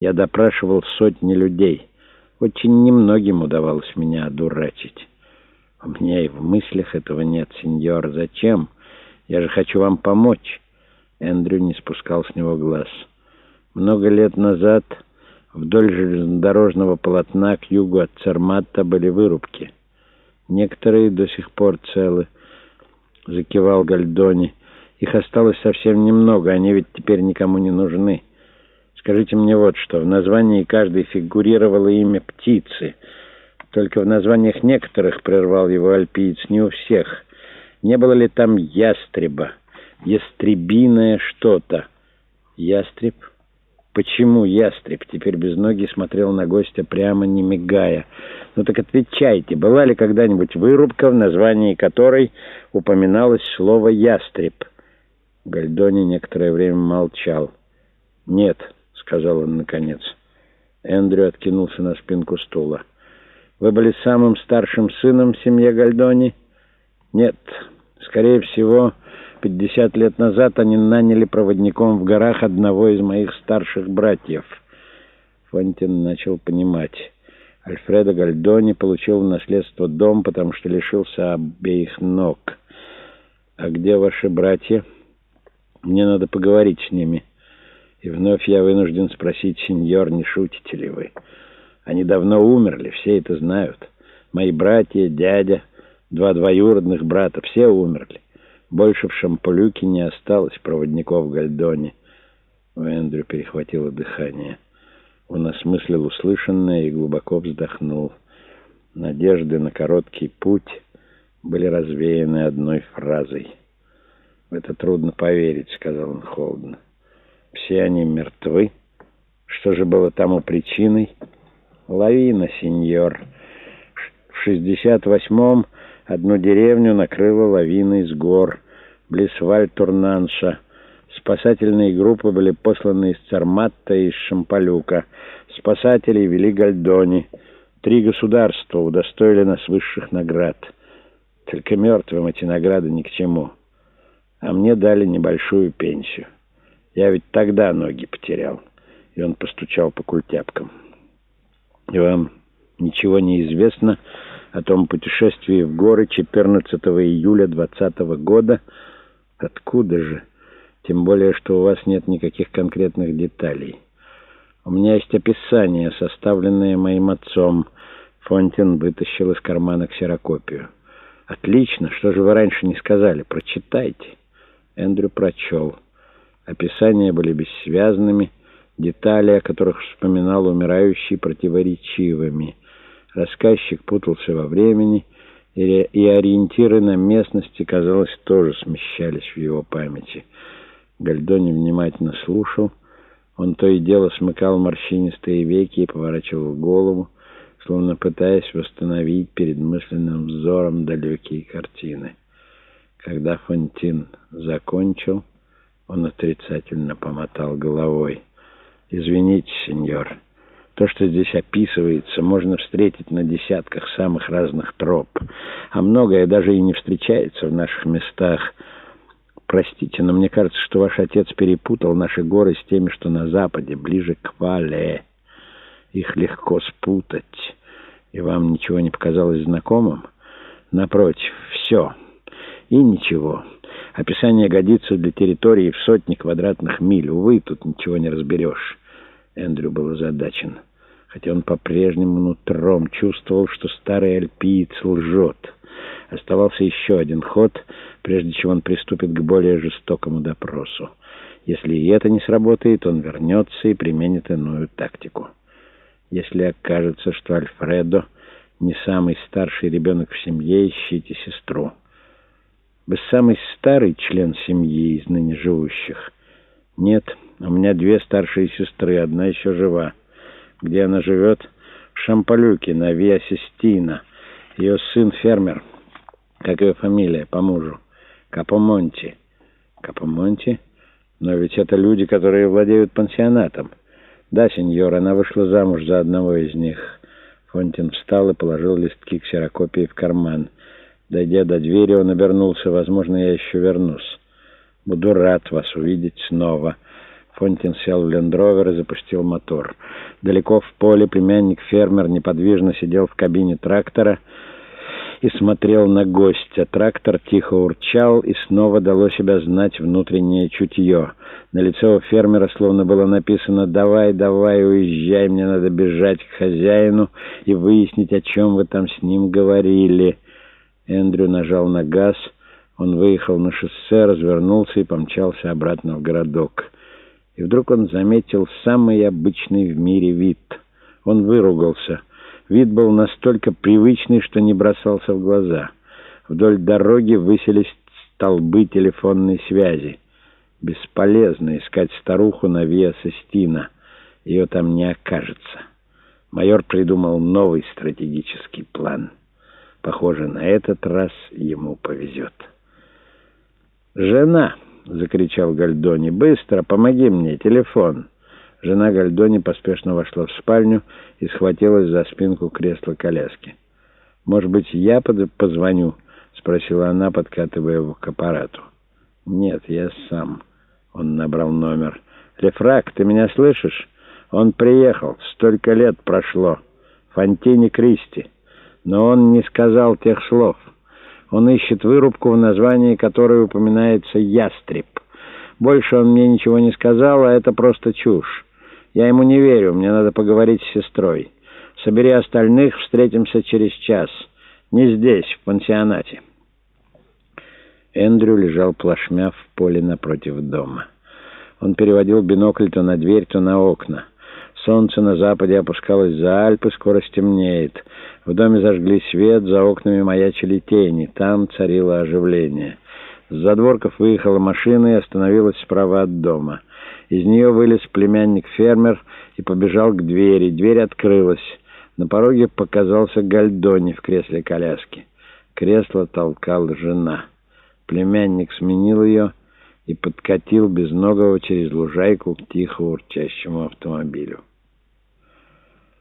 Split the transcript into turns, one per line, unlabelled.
Я допрашивал сотни людей. Очень немногим удавалось меня одурачить. У меня и в мыслях этого нет, сеньор. Зачем? Я же хочу вам помочь. Эндрю не спускал с него глаз. Много лет назад вдоль железнодорожного полотна к югу от Церматта были вырубки. Некоторые до сих пор целы, закивал Гальдони. Их осталось совсем немного, они ведь теперь никому не нужны. Скажите мне вот что. В названии каждой фигурировало имя птицы. Только в названиях некоторых прервал его альпиец, не у всех. Не было ли там ястреба? Ястребиное что-то. Ястреб? Почему ястреб? Теперь без ноги смотрел на гостя прямо, не мигая. Ну так отвечайте, была ли когда-нибудь вырубка, в названии которой упоминалось слово «ястреб»? Гальдони некоторое время молчал. «Нет», — сказал он наконец. Эндрю откинулся на спинку стула. «Вы были самым старшим сыном в семье Гальдони?» «Нет. Скорее всего, пятьдесят лет назад они наняли проводником в горах одного из моих старших братьев». Фонтин начал понимать. Альфредо Гальдони получил в наследство дом, потому что лишился обеих ног. «А где ваши братья? Мне надо поговорить с ними». И вновь я вынужден спросить, сеньор, не шутите ли вы? Они давно умерли, все это знают. Мои братья, дядя, два двоюродных брата, все умерли. Больше в Шамполюке не осталось проводников в Гальдоне. У Эндрю перехватило дыхание. Он осмыслил услышанное и глубоко вздохнул. Надежды на короткий путь были развеяны одной фразой. «В это трудно поверить», — сказал он холодно. Все они мертвы. Что же было тому причиной? Лавина, сеньор. В шестьдесят восьмом одну деревню накрыла лавина из гор, близ Вальтурнанша. Спасательные группы были посланы из Царматта и из Шампалюка. Спасатели вели Гальдони. Три государства удостоили нас высших наград. Только мертвым эти награды ни к чему. А мне дали небольшую пенсию. Я ведь тогда ноги потерял. И он постучал по культяпкам. И вам ничего не известно о том путешествии в горы 14 июля 20 года? Откуда же? Тем более, что у вас нет никаких конкретных деталей. У меня есть описание, составленное моим отцом. Фонтин вытащил из кармана ксерокопию. «Отлично! Что же вы раньше не сказали? Прочитайте!» Эндрю прочел. Описания были бессвязными, детали, о которых вспоминал умирающий, противоречивыми. Рассказчик путался во времени, и ориентиры на местности, казалось, тоже смещались в его памяти. Гальдони внимательно слушал. Он то и дело смыкал морщинистые веки и поворачивал голову, словно пытаясь восстановить перед мысленным взором далекие картины. Когда Фонтин закончил... Он отрицательно помотал головой. «Извините, сеньор, то, что здесь описывается, можно встретить на десятках самых разных троп, а многое даже и не встречается в наших местах. Простите, но мне кажется, что ваш отец перепутал наши горы с теми, что на западе, ближе к Вале. Их легко спутать, и вам ничего не показалось знакомым? Напротив, все и ничего». Описание годится для территории в сотни квадратных миль. Увы, тут ничего не разберешь. Эндрю был озадачен, хотя он по-прежнему нутром чувствовал, что старый альпиец лжет. Оставался еще один ход, прежде чем он приступит к более жестокому допросу. Если и это не сработает, он вернется и применит иную тактику. Если окажется, что Альфредо не самый старший ребенок в семье, ищите сестру. Вы самый старый член семьи из ныне живущих? Нет, у меня две старшие сестры, одна еще жива. Где она живет? В Шампалюке, на Виа Систина. Ее сын фермер. Как ее фамилия по мужу? Капомонти. Капомонти? Но ведь это люди, которые владеют пансионатом. Да, сеньор, она вышла замуж за одного из них. Фонтин встал и положил листки ксерокопии в карман. Дойдя до двери, он обернулся. «Возможно, я еще вернусь. Буду рад вас увидеть снова». Фонтин сел в лендровер и запустил мотор. Далеко в поле племянник-фермер неподвижно сидел в кабине трактора и смотрел на гостя. Трактор тихо урчал, и снова дало себя знать внутреннее чутье. На лице у фермера словно было написано «Давай, давай, уезжай, мне надо бежать к хозяину и выяснить, о чем вы там с ним говорили». Эндрю нажал на газ, он выехал на шоссе, развернулся и помчался обратно в городок. И вдруг он заметил самый обычный в мире вид. Он выругался. Вид был настолько привычный, что не бросался в глаза. Вдоль дороги высились столбы телефонной связи. Бесполезно искать старуху на Виа Сестина. Ее там не окажется. Майор придумал новый стратегический план. Похоже, на этот раз ему повезет. «Жена!» — закричал Гальдони. «Быстро, помоги мне, телефон!» Жена Гальдони поспешно вошла в спальню и схватилась за спинку кресла коляски. «Может быть, я позвоню?» — спросила она, подкатывая его к аппарату. «Нет, я сам». Он набрал номер. «Лефрак, ты меня слышишь? Он приехал. Столько лет прошло. Фонтини Кристи. Но он не сказал тех слов». Он ищет вырубку, в названии которой упоминается «ястреб». Больше он мне ничего не сказал, а это просто чушь. Я ему не верю, мне надо поговорить с сестрой. Собери остальных, встретимся через час. Не здесь, в пансионате. Эндрю лежал плашмя в поле напротив дома. Он переводил бинокль то на дверь, то на окна. Солнце на западе опускалось за Альпы, скоро стемнеет. В доме зажгли свет, за окнами маячили тени. Там царило оживление. С задворков выехала машина и остановилась справа от дома. Из нее вылез племянник-фермер и побежал к двери. Дверь открылась. На пороге показался Гальдони в кресле коляски. Кресло толкала жена. Племянник сменил ее и подкатил безногого через лужайку к тихо урчащему автомобилю.